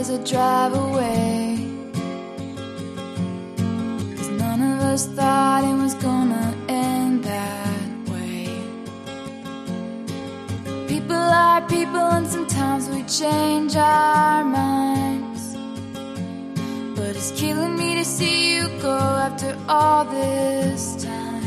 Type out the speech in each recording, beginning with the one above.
as I drive away. Cause none of us thought it was gonna end that way. People are people, and sometimes we change our minds. But it's killing me to see you go after all this time.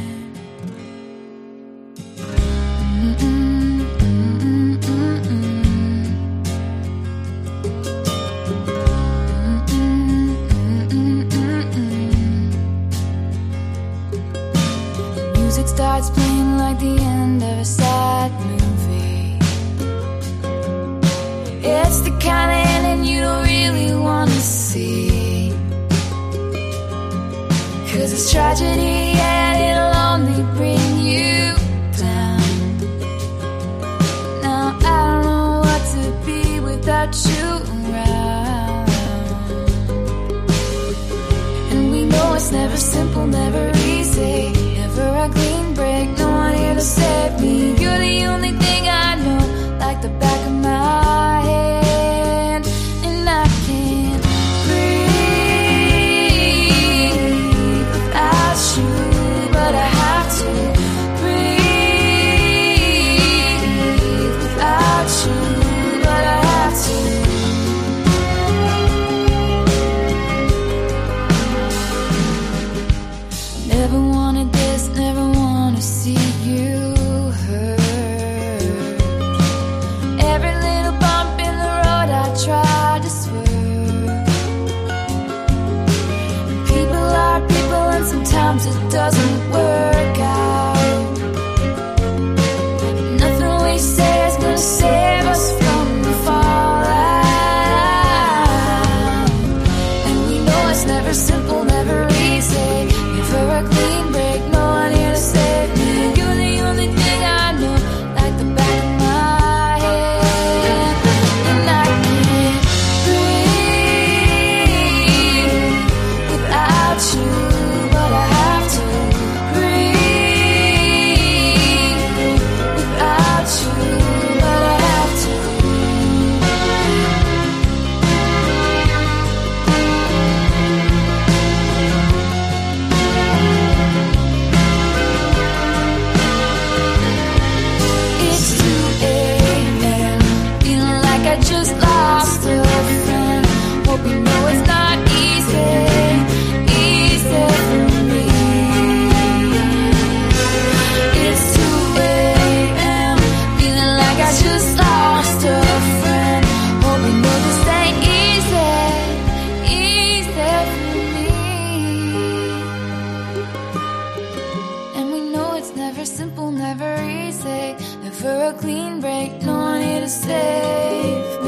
Starts playing like the end of a sad movie. It's the kind of ending you don't really want to see. Cause it's tragedy and times as for a clean break, no one here to save.